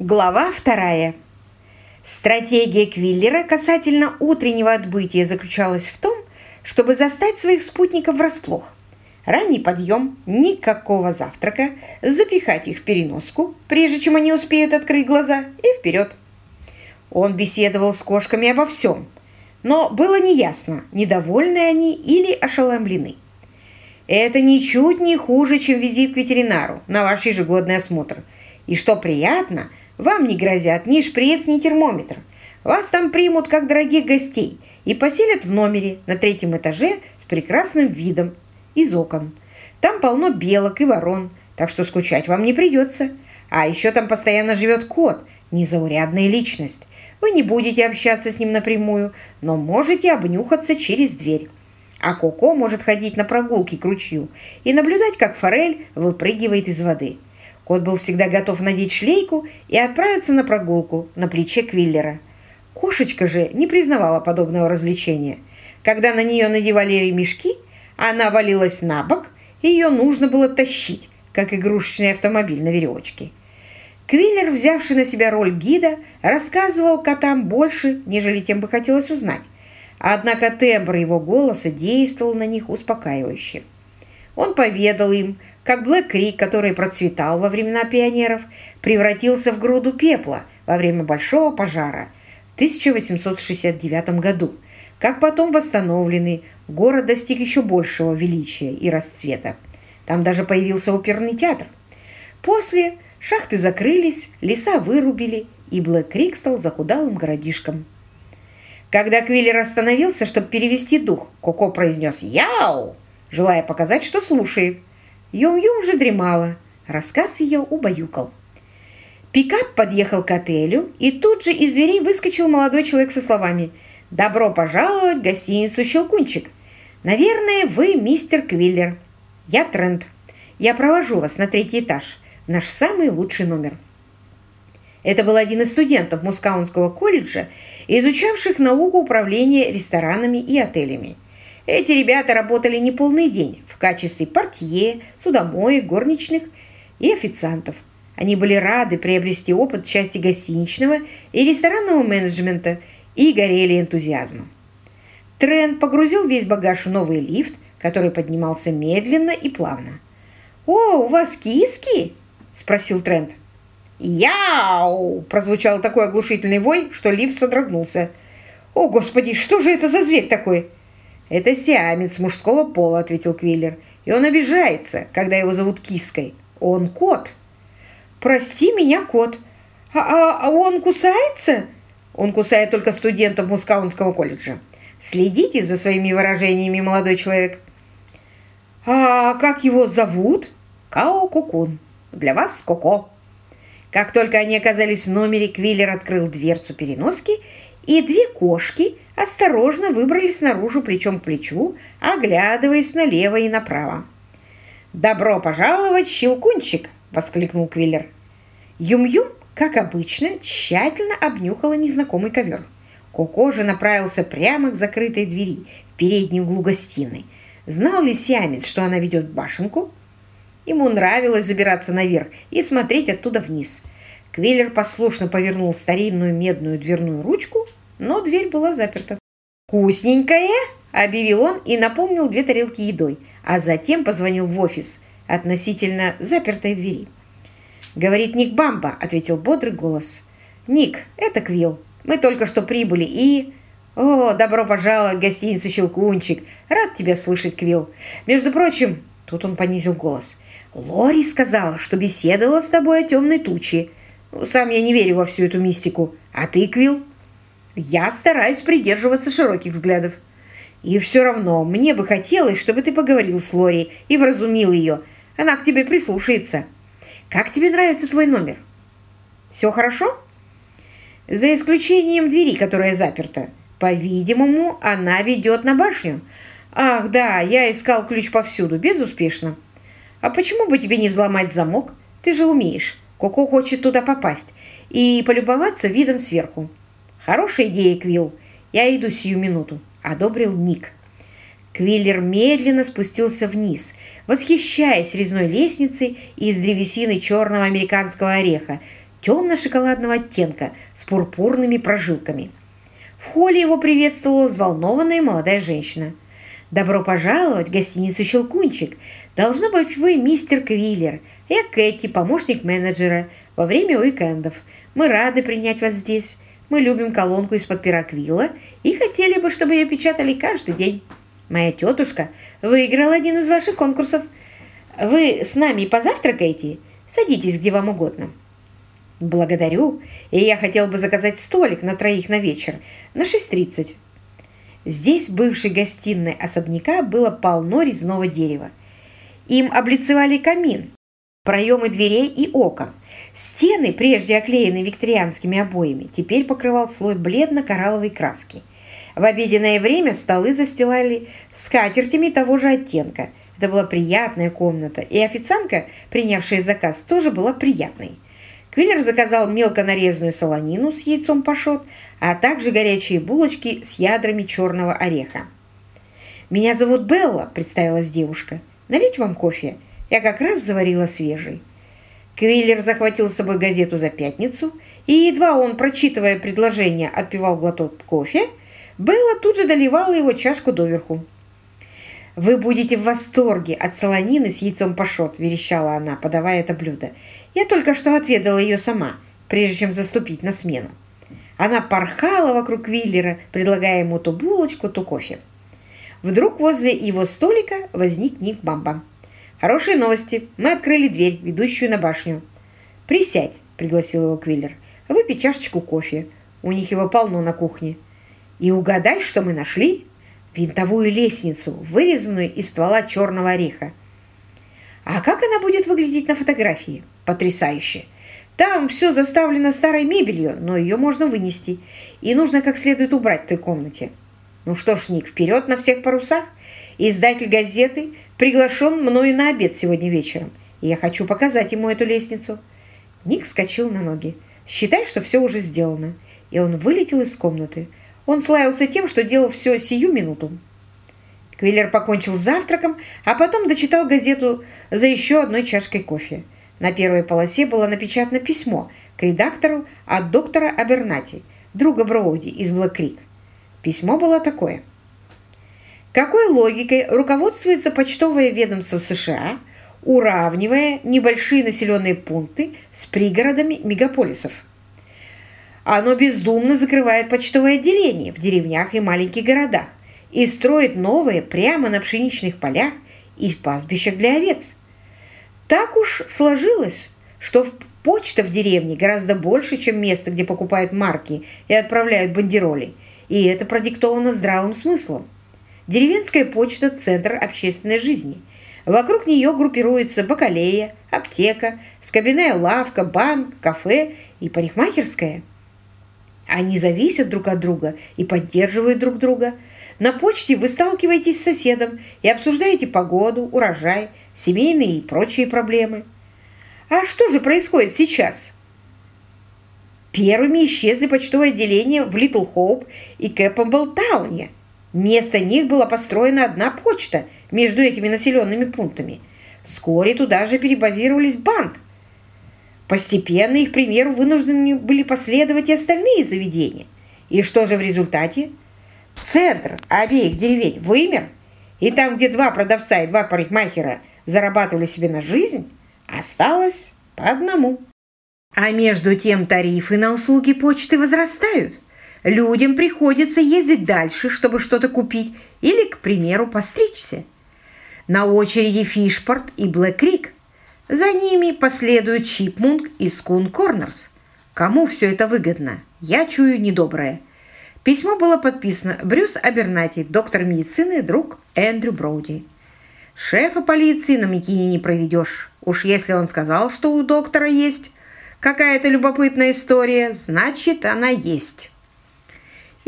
Глава вторая. Стратегия Квиллера касательно утреннего отбытия заключалась в том, чтобы застать своих спутников врасплох. Ранний подъем, никакого завтрака, запихать их в переноску, прежде чем они успеют открыть глаза, и вперед. Он беседовал с кошками обо всем, но было неясно, недовольны они или ошеломлены. Это ничуть не хуже, чем визит к ветеринару на ваш ежегодный осмотр. И что приятно – вам не грозят ни шприц, ни термометр. Вас там примут как дорогих гостей и поселят в номере на третьем этаже с прекрасным видом из окон. Там полно белок и ворон, так что скучать вам не придется. А еще там постоянно живет кот, незаурядная личность. Вы не будете общаться с ним напрямую, но можете обнюхаться через дверь. А Коко может ходить на прогулки к ручью и наблюдать, как форель выпрыгивает из воды. Кот был всегда готов надеть шлейку и отправиться на прогулку на плече Квиллера. Кошечка же не признавала подобного развлечения. Когда на нее надевали ремешки, она валилась на бок, и ее нужно было тащить, как игрушечный автомобиль на веревочке. Квиллер, взявший на себя роль гида, рассказывал котам больше, нежели тем бы хотелось узнать. Однако тембр его голоса действовал на них успокаивающе. Он поведал им, как Блэк Крик, который процветал во времена пионеров, превратился в груду пепла во время Большого пожара в 1869 году, как потом восстановленный город достиг еще большего величия и расцвета. Там даже появился оперный театр. После шахты закрылись, леса вырубили, и Блэк Крик стал захудалым городишком. Когда Квиллер остановился, чтобы перевести дух, Коко произнес «Яу!», желая показать, что слушает. Юм-Юм же дремала. Рассказ ее убаюкал. Пикап подъехал к отелю, и тут же из дверей выскочил молодой человек со словами «Добро пожаловать в гостиницу «Щелкунчик». Наверное, вы мистер Квиллер. Я Трент. Я провожу вас на третий этаж, наш самый лучший номер». Это был один из студентов Мускаунского колледжа, изучавших науку управления ресторанами и отелями. Эти ребята работали не полный день в качестве портье, судомоек, горничных и официантов. Они были рады приобрести опыт в части гостиничного и ресторанного менеджмента и горели энтузиазмом. Трент погрузил весь багаж в новый лифт, который поднимался медленно и плавно. «О, у вас киски?» – спросил Трент. «Яу!» – прозвучал такой оглушительный вой, что лифт содрогнулся. «О, господи, что же это за зверь такой?» «Это сиамец мужского пола», — ответил Квиллер. «И он обижается, когда его зовут Киской. Он кот». «Прости меня, кот. А, а, а он кусается?» «Он кусает только студентов Мускаунского колледжа. Следите за своими выражениями, молодой человек». «А как его зовут?» «Као Кукун. Для вас Коко». Как только они оказались в номере, Квиллер открыл дверцу переноски, и две кошки – осторожно выбрались наружу плечом к плечу, оглядываясь налево и направо. «Добро пожаловать, Щелкунчик!» – воскликнул Квиллер. Юм-Юм, как обычно, тщательно обнюхала незнакомый ковер. Коко же направился прямо к закрытой двери в переднем углу гостиной. Знал ли Сиамец, что она ведет башенку? Ему нравилось забираться наверх и смотреть оттуда вниз. Квиллер послушно повернул старинную медную дверную ручку но дверь была заперта. «Вкусненькое!» – объявил он и наполнил две тарелки едой, а затем позвонил в офис относительно запертой двери. «Говорит Ник Бамба», – ответил бодрый голос. «Ник, это Квилл. Мы только что прибыли и...» «О, добро пожаловать в гостиницу «Щелкунчик». Рад тебя слышать, Квилл. Между прочим...» Тут он понизил голос. «Лори сказала, что беседовала с тобой о темной туче. Сам я не верю во всю эту мистику. А ты, Квилл?» Я стараюсь придерживаться широких взглядов. И все равно мне бы хотелось, чтобы ты поговорил с Лори и вразумил ее. Она к тебе прислушается. Как тебе нравится твой номер? Все хорошо? За исключением двери, которая заперта. По-видимому, она ведет на башню. Ах, да, я искал ключ повсюду, безуспешно. А почему бы тебе не взломать замок? Ты же умеешь. Коко хочет туда попасть и полюбоваться видом сверху. «Хорошая идея, Квилл. Я иду сию минуту», — одобрил Ник. Квиллер медленно спустился вниз, восхищаясь резной лестницей из древесины черного американского ореха, темно-шоколадного оттенка с пурпурными прожилками. В холле его приветствовала взволнованная молодая женщина. «Добро пожаловать в гостиницу «Щелкунчик». Должно быть, вы мистер Квиллер. Я Кэти, помощник менеджера, во время уикендов. Мы рады принять вас здесь. Мы любим колонку из-под пера Квилла и хотели бы, чтобы ее печатали каждый день. Моя тетушка выиграла один из ваших конкурсов. Вы с нами позавтракаете? Садитесь где вам угодно». «Благодарю, и я хотел бы заказать столик на троих на вечер, на 6.30». Здесь, бывшей гостиной особняка, было полно резного дерева. Им облицевали камин, проемы дверей и окон. Стены, прежде оклеенные викторианскими обоями, теперь покрывал слой бледно-коралловой краски. В обеденное время столы застилали скатертями того же оттенка. Это была приятная комната, и официантка, принявшая заказ, тоже была приятной. Квиллер заказал мелко нарезанную солонину с яйцом пашот, а также горячие булочки с ядрами черного ореха. «Меня зовут Белла», – представилась девушка. «Налить вам кофе? Я как раз заварила свежий». Квиллер захватил с собой газету за пятницу, и едва он, прочитывая предложение, отпивал глоток кофе, Белла тут же доливала его чашку доверху. «Вы будете в восторге от солонины с яйцом пашот», – верещала она, подавая это блюдо. «Я только что отведала ее сама, прежде чем заступить на смену». Она порхала вокруг Виллера, предлагая ему то булочку, то кофе. Вдруг возле его столика возник Ник Бамба. «Хорошие новости. Мы открыли дверь, ведущую на башню». «Присядь», – пригласил его Квиллер. «Выпей чашечку кофе. У них его полно на кухне. И угадай, что мы нашли?» винтовую лестницу, вырезанную из ствола черного ореха. А как она будет выглядеть на фотографии? Потрясающе! Там все заставлено старой мебелью, но ее можно вынести, и нужно как следует убрать в той комнате. Ну что ж, Ник, вперед на всех парусах. Издатель газеты приглашен мною на обед сегодня вечером, и я хочу показать ему эту лестницу. Ник вскочил на ноги. Считай, что все уже сделано. И он вылетел из комнаты. Он славился тем, что делал все сию минуту. Квиллер покончил с завтраком, а потом дочитал газету за еще одной чашкой кофе. На первой полосе было напечатано письмо к редактору от доктора Абернати, друга Броуди из Блэк-Крик. Письмо было такое. Какой логикой руководствуется почтовое ведомство США, уравнивая небольшие населенные пункты с пригородами мегаполисов? Оно бездумно закрывает почтовое отделение в деревнях и маленьких городах и строит новые прямо на пшеничных полях и пастбищах для овец. Так уж сложилось, что почта в деревне гораздо больше, чем место, где покупают марки и отправляют бандероли, и это продиктовано здравым смыслом. Деревенская почта – центр общественной жизни. Вокруг нее группируются бакалея, аптека, скобяная лавка, банк, кафе и парикмахерская – они зависят друг от друга и поддерживают друг друга. На почте вы сталкиваетесь с соседом и обсуждаете погоду, урожай, семейные и прочие проблемы. А что же происходит сейчас? Первыми исчезли почтовые отделения в Литл Хоуп и Кэппэмбл-тауне. Вместо них была построена одна почта между этими населенными пунктами. Вскоре туда же перебазировались банк, Постепенно их примеру вынуждены были последовать и остальные заведения. И что же в результате? Центр обеих деревень вымер, и там, где два продавца и два парикмахера зарабатывали себе на жизнь, осталось по одному. А между тем тарифы на услуги почты возрастают. Людям приходится ездить дальше, чтобы что-то купить или, к примеру, постричься. На очереди Фишпорт и Блэк-Крик – за ними последуют Чипмунг и Скун Корнерс. Кому все это выгодно? Я чую недоброе. Письмо было подписано Брюс Абернати, доктор медицины, друг Эндрю Броуди. Шефа полиции на Микине не проведешь. Уж если он сказал, что у доктора есть какая-то любопытная история, значит, она есть.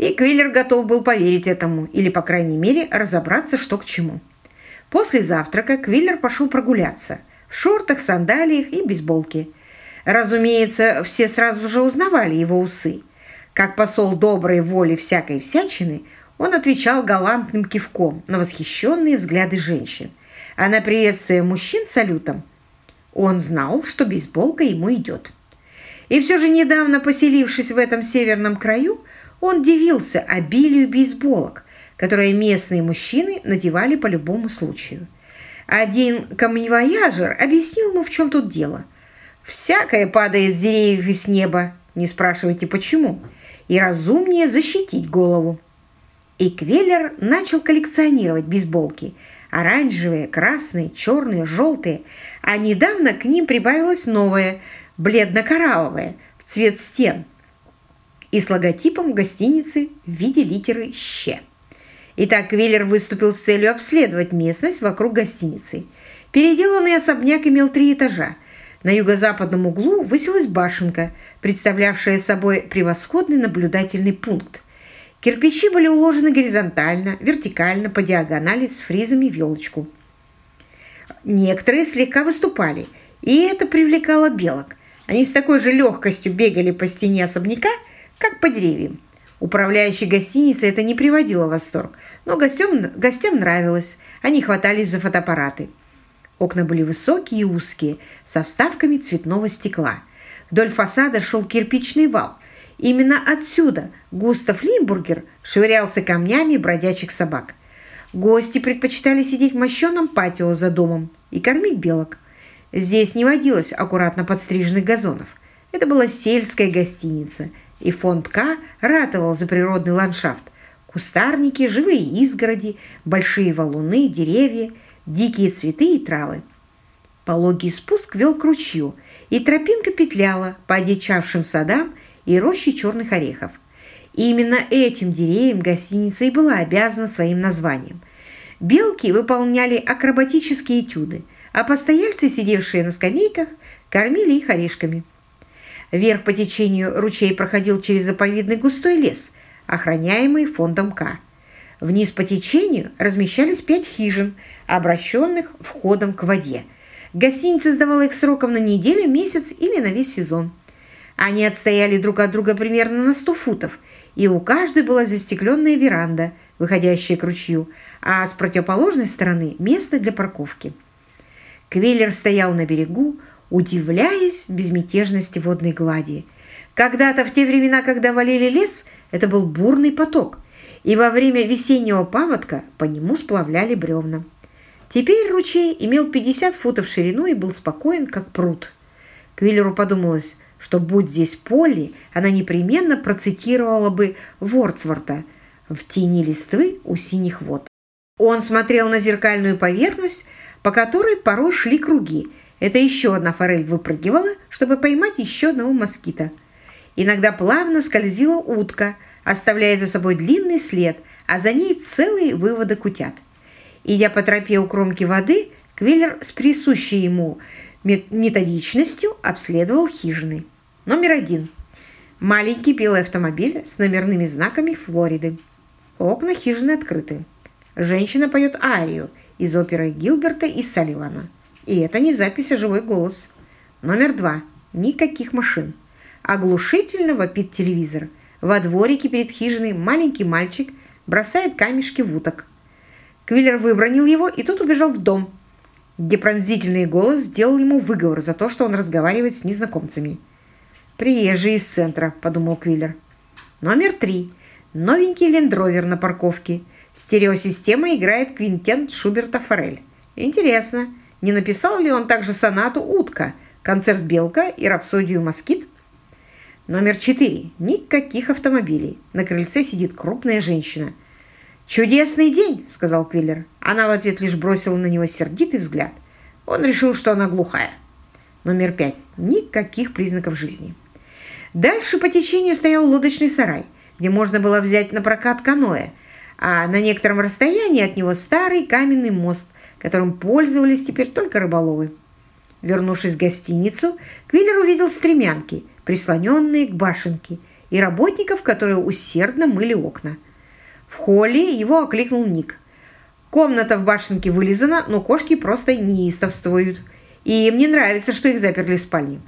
И Квиллер готов был поверить этому, или, по крайней мере, разобраться, что к чему. После завтрака Квиллер пошел прогуляться – в шортах, сандалиях и бейсболке. Разумеется, все сразу же узнавали его усы. Как посол доброй воли всякой всячины, он отвечал галантным кивком на восхищенные взгляды женщин, а на приветствие мужчин салютом он знал, что бейсболка ему идет. И все же, недавно поселившись в этом северном краю, он дивился обилию бейсболок, которые местные мужчины надевали по любому случаю. Один камневояжер объяснил ему, в чем тут дело. «Всякое падает с деревьев и с неба, не спрашивайте почему, и разумнее защитить голову». И Квеллер начал коллекционировать бейсболки – оранжевые, красные, черные, желтые, а недавно к ним прибавилось новое, бледно-коралловое, в цвет стен и с логотипом гостиницы в виде литеры «Щ». Итак, Веллер выступил с целью обследовать местность вокруг гостиницы. Переделанный особняк имел три этажа. На юго-западном углу высилась башенка, представлявшая собой превосходный наблюдательный пункт. Кирпичи были уложены горизонтально, вертикально, по диагонали с фризами в елочку. Некоторые слегка выступали, и это привлекало белок. Они с такой же легкостью бегали по стене особняка, как по деревьям. Управляющий гостиницей это не приводило в восторг, но гостям, гостям нравилось. Они хватались за фотоаппараты. Окна были высокие и узкие, со вставками цветного стекла. Вдоль фасада шел кирпичный вал, Именно отсюда Густав Лимбургер швырялся камнями бродячих собак. Гости предпочитали сидеть в мощенном патио за домом и кормить белок. Здесь не водилось аккуратно подстриженных газонов. Это была сельская гостиница, и фонд К ратовал за природный ландшафт. Кустарники, живые изгороди, большие валуны, деревья, дикие цветы и травы. Пологий спуск вел к ручью, и тропинка петляла по одичавшим садам и рощи черных орехов. И именно этим деревьям гостиница и была обязана своим названием. Белки выполняли акробатические этюды, а постояльцы, сидевшие на скамейках, кормили их орешками. Вверх по течению ручей проходил через заповедный густой лес, охраняемый фондом К. Вниз по течению размещались пять хижин, обращенных входом к воде. Гостиница сдавала их сроком на неделю, месяц или на весь сезон. Они отстояли друг от друга примерно на сто футов, и у каждой была застекленная веранда, выходящая к ручью, а с противоположной стороны место для парковки. Квеллер стоял на берегу, удивляясь безмятежности водной глади. Когда-то в те времена, когда валили лес, это был бурный поток, и во время весеннего паводка по нему сплавляли бревна. Теперь ручей имел 50 футов ширину и был спокоен, как пруд. Квиллеру подумалось, что будь здесь Полли, она непременно процитировала бы Вордсворта «В тени листвы у синих вод». Он смотрел на зеркальную поверхность, по которой порой шли круги. Это еще одна форель выпрыгивала, чтобы поймать еще одного москита. Иногда плавно скользила утка, оставляя за собой длинный след, а за ней целые выводок утят. Идя по тропе у кромки воды, Квиллер с присущей ему методичностью обследовал хижины. Номер один. Маленький белый автомобиль с номерными знаками Флориды. Окна хижины открыты. Женщина поет арию из оперы Гилберта и Салливана. И это не запись, а живой голос. Номер два. Никаких машин. Оглушительно вопит телевизор. Во дворике перед хижиной маленький мальчик бросает камешки в уток. Квиллер выбронил его, и тот убежал в дом, где пронзительный голос сделал ему выговор за то, что он разговаривает с незнакомцами. «Приезжий из центра», – подумал Квиллер. Номер три. Новенький лендровер на парковке. Стереосистема играет квинтент Шуберта Форель. Интересно, не написал ли он также сонату «Утка», концерт «Белка» и рапсодию «Москит»? Номер четыре. Никаких автомобилей. На крыльце сидит крупная женщина. «Чудесный день!» – сказал Квиллер. Она в ответ лишь бросила на него сердитый взгляд. Он решил, что она глухая. Номер пять. Никаких признаков жизни. Дальше по течению стоял лодочный сарай, где можно было взять на прокат каноэ, а на некотором расстоянии от него старый каменный мост, которым пользовались теперь только рыболовы. Вернувшись в гостиницу, Квиллер увидел стремянки, прислоненные к башенке, и работников, которые усердно мыли окна. В холле его окликнул Ник. Комната в башенке вылизана, но кошки просто неистовствуют. И им не нравится, что их заперли в спальне.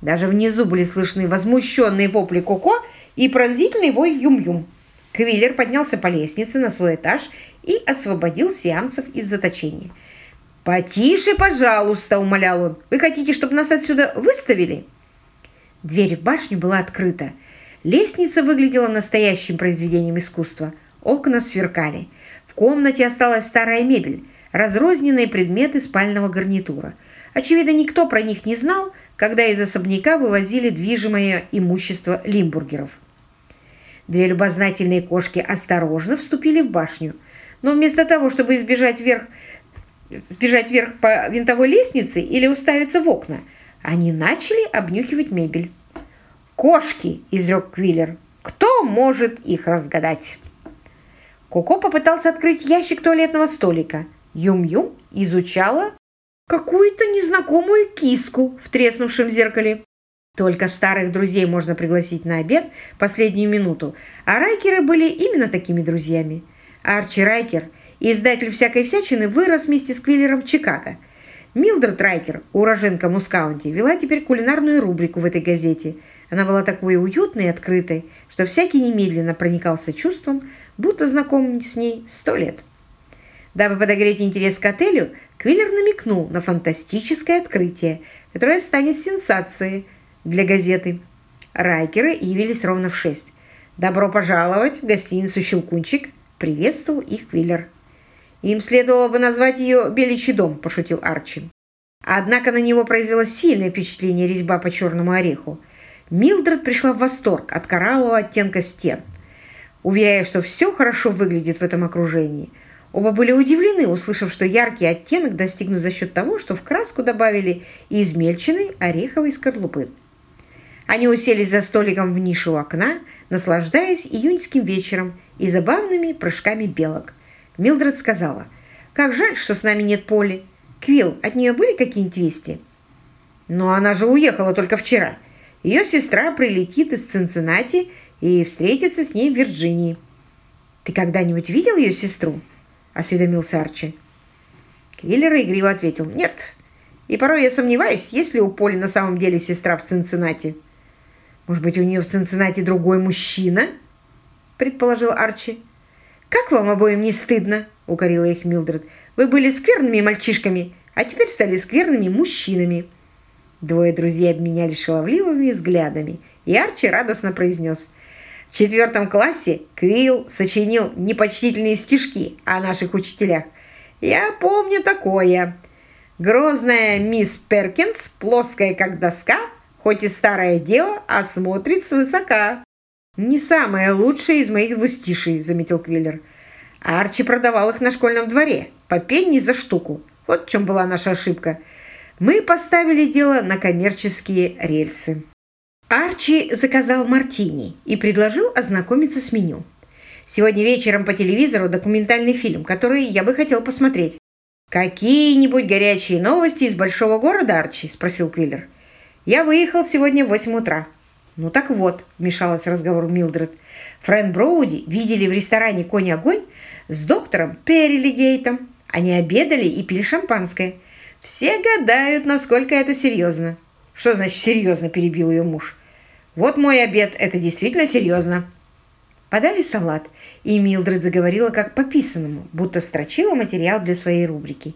Даже внизу были слышны возмущенные вопли Коко и пронзительный вой Юм-Юм. Квиллер поднялся по лестнице на свой этаж и освободил сиамцев из заточения. «Потише, пожалуйста!» – умолял он. «Вы хотите, чтобы нас отсюда выставили?» Дверь в башню была открыта. Лестница выглядела настоящим произведением искусства. Окна сверкали. В комнате осталась старая мебель, разрозненные предметы спального гарнитура. Очевидно, никто про них не знал, когда из особняка вывозили движимое имущество лимбургеров. Две любознательные кошки осторожно вступили в башню, но вместо того, чтобы избежать вверх, сбежать вверх по винтовой лестнице или уставиться в окна, они начали обнюхивать мебель. «Кошки!» – изрек Квиллер. «Кто может их разгадать?» Коко попытался открыть ящик туалетного столика. Юм-Юм изучала какую-то незнакомую киску в треснувшем зеркале. Только старых друзей можно пригласить на обед последнюю минуту, а Райкеры были именно такими друзьями. Арчи Райкер, издатель всякой всячины, вырос вместе с Квиллером в Чикаго. Милдред Райкер, уроженка Мускаунти, вела теперь кулинарную рубрику в этой газете. Она была такой уютной и открытой, что всякий немедленно проникался чувством, будто знаком с ней сто лет. Дабы подогреть интерес к отелю, Квиллер намекнул на фантастическое открытие, которое станет сенсацией для газеты. Райкеры явились ровно в шесть. «Добро пожаловать в гостиницу «Щелкунчик», — приветствовал их Квиллер. «Им следовало бы назвать ее «Беличий дом», — пошутил Арчи. Однако на него произвело сильное впечатление резьба по черному ореху. Милдред пришла в восторг от кораллового оттенка стен, уверяя, что все хорошо выглядит в этом окружении — Оба были удивлены, услышав, что яркий оттенок достигнут за счет того, что в краску добавили и измельченной скорлупы. Они уселись за столиком в нишу у окна, наслаждаясь июньским вечером и забавными прыжками белок. Милдред сказала, «Как жаль, что с нами нет Поли. Квилл, от нее были какие-нибудь вести?» «Но она же уехала только вчера. Ее сестра прилетит из Цинциннати и встретится с ней в Вирджинии». «Ты когда-нибудь видел ее сестру?» – осведомился Арчи. Квиллер игриво ответил «Нет». И порой я сомневаюсь, есть ли у Поли на самом деле сестра в Цинциннати. Может быть, у нее в Цинциннати другой мужчина? Предположил Арчи. Как вам обоим не стыдно? Укорила их Милдред. Вы были скверными мальчишками, а теперь стали скверными мужчинами. Двое друзей обменялись шаловливыми взглядами, и Арчи радостно произнес – в четвертом классе Квилл сочинил непочтительные стишки о наших учителях. Я помню такое. Грозная мисс Перкинс, плоская как доска, хоть и старая дева, а смотрит свысока. «Не самое лучшее из моих двустишей», — заметил Квиллер. Арчи продавал их на школьном дворе, по пенни за штуку. Вот в чем была наша ошибка. Мы поставили дело на коммерческие рельсы. Арчи заказал мартини и предложил ознакомиться с меню. Сегодня вечером по телевизору документальный фильм, который я бы хотел посмотреть. «Какие-нибудь горячие новости из большого города, Арчи?» – спросил Квиллер. «Я выехал сегодня в 8 утра». «Ну так вот», – вмешалась в разговор Милдред. «Фрэн Броуди видели в ресторане «Конь-огонь» с доктором Перри Гейтом. Они обедали и пили шампанское. Все гадают, насколько это серьезно». «Что значит серьезно?» – перебил ее муж. Вот мой обед, это действительно серьезно. Подали салат, и Милдред заговорила как по писанному, будто строчила материал для своей рубрики.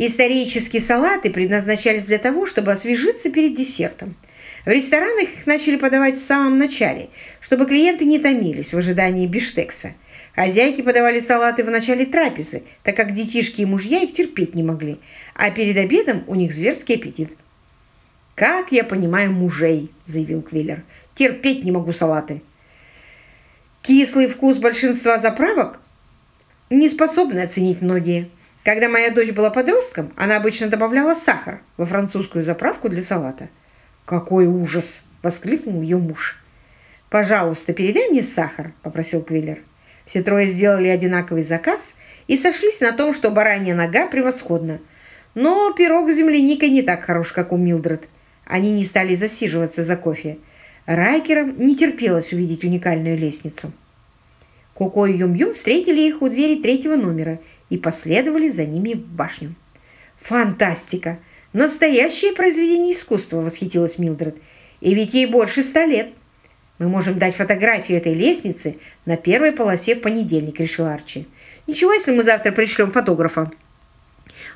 Исторические салаты предназначались для того, чтобы освежиться перед десертом. В ресторанах их начали подавать в самом начале, чтобы клиенты не томились в ожидании биштекса. Хозяйки подавали салаты в начале трапезы, так как детишки и мужья их терпеть не могли, а перед обедом у них зверский аппетит. «Как я понимаю мужей», – заявил Квиллер. «Терпеть не могу салаты». Кислый вкус большинства заправок не способны оценить многие. Когда моя дочь была подростком, она обычно добавляла сахар во французскую заправку для салата. «Какой ужас!» – воскликнул ее муж. «Пожалуйста, передай мне сахар», – попросил Квиллер. Все трое сделали одинаковый заказ и сошлись на том, что баранья нога превосходна. Но пирог с земляникой не так хорош, как у Милдред – они не стали засиживаться за кофе. Райкерам не терпелось увидеть уникальную лестницу. Коко и Юм-Юм встретили их у двери третьего номера и последовали за ними в башню. «Фантастика! Настоящее произведение искусства!» – восхитилась Милдред. «И ведь ей больше ста лет!» «Мы можем дать фотографию этой лестницы на первой полосе в понедельник», – решил Арчи. «Ничего, если мы завтра пришлем фотографа?»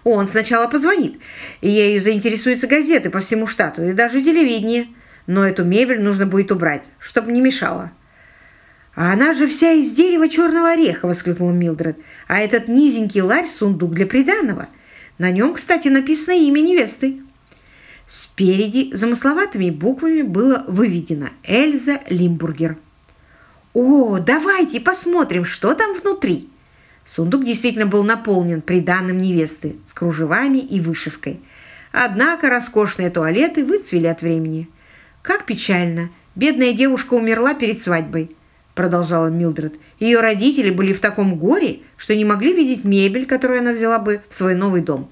Он сначала позвонит, и ею заинтересуются газеты по всему штату и даже телевидение. но эту мебель нужно будет убрать, чтобы не мешала». «А она же вся из дерева черного ореха!» – воскликнула Милдред. «А этот низенький ларь – сундук для приданого. На нем, кстати, написано имя невесты». Спереди замысловатыми буквами было выведено «Эльза Лимбургер». «О, давайте посмотрим, что там внутри!» Сундук действительно был наполнен приданным невесты с кружевами и вышивкой. Однако роскошные туалеты выцвели от времени. «Как печально! Бедная девушка умерла перед свадьбой!» Продолжала Милдред. Ее родители были в таком горе, что не могли видеть мебель, которую она взяла бы в свой новый дом.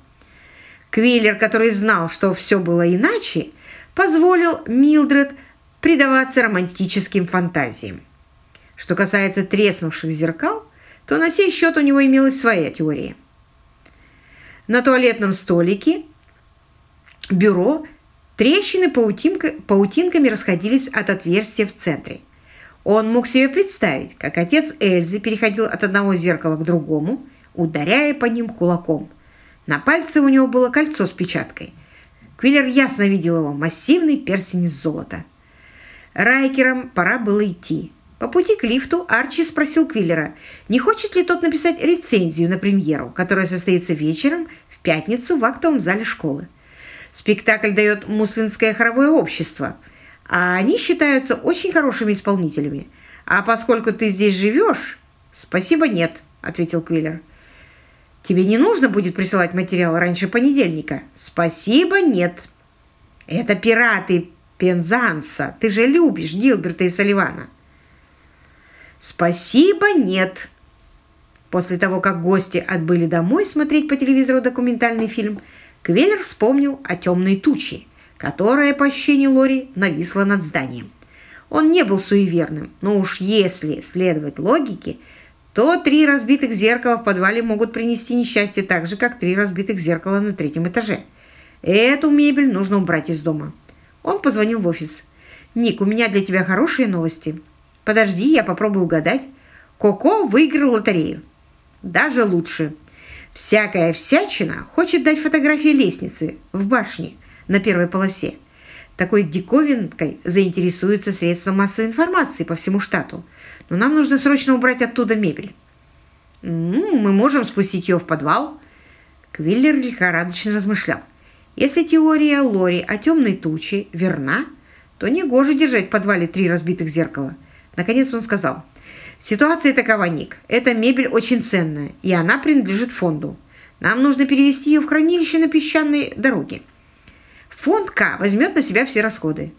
Квиллер, который знал, что все было иначе, позволил Милдред предаваться романтическим фантазиям. Что касается треснувших зеркал, то на сей счет у него имелась своя теория. На туалетном столике бюро трещины паутинка, паутинками расходились от отверстия в центре. Он мог себе представить, как отец Эльзы переходил от одного зеркала к другому, ударяя по ним кулаком – на пальце у него было кольцо с печаткой. Квиллер ясно видел его, массивный перстень из золота. Райкерам пора было идти. По пути к лифту Арчи спросил Квиллера, не хочет ли тот написать рецензию на премьеру, которая состоится вечером в пятницу в актовом зале школы. Спектакль дает муслинское хоровое общество, а они считаются очень хорошими исполнителями. А поскольку ты здесь живешь... «Спасибо, нет», — ответил Квиллер. Тебе не нужно будет присылать материал раньше понедельника? Спасибо, нет. Это пираты Пензанса. Ты же любишь Гилберта и Соливана. Спасибо, нет. После того, как гости отбыли домой смотреть по телевизору документальный фильм, Квеллер вспомнил о темной туче, которая, по ощущению Лори, нависла над зданием. Он не был суеверным, но уж если следовать логике – то три разбитых зеркала в подвале могут принести несчастье так же, как три разбитых зеркала на третьем этаже. Эту мебель нужно убрать из дома. Он позвонил в офис. «Ник, у меня для тебя хорошие новости. Подожди, я попробую угадать. Коко выиграл лотерею. Даже лучше. Всякая всячина хочет дать фотографии лестницы в башне на первой полосе. Такой диковинкой заинтересуются средства массовой информации по всему штату – но нам нужно срочно убрать оттуда мебель. Ну, мы можем спустить ее в подвал. Квиллер лихорадочно размышлял. Если теория Лори о темной туче верна, то не гоже держать в подвале три разбитых зеркала. Наконец он сказал, «Ситуация такова, Ник. Эта мебель очень ценная, и она принадлежит фонду. Нам нужно перевести ее в хранилище на песчаной дороге. Фонд К возьмет на себя все расходы.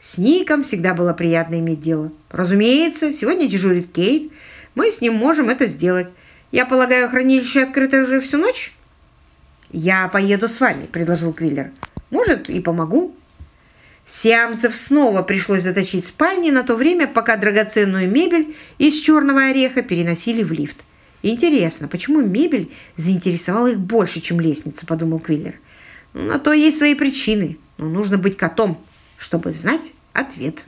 С Ником всегда было приятно иметь дело. Разумеется, сегодня дежурит Кейт. Мы с ним можем это сделать. Я полагаю, хранилище открыто уже всю ночь? Я поеду с вами, предложил Квиллер. Может, и помогу. Сиамцев снова пришлось заточить спальни на то время, пока драгоценную мебель из черного ореха переносили в лифт. Интересно, почему мебель заинтересовала их больше, чем лестница, подумал Квиллер. На то есть свои причины, но нужно быть котом чтобы знать ответ.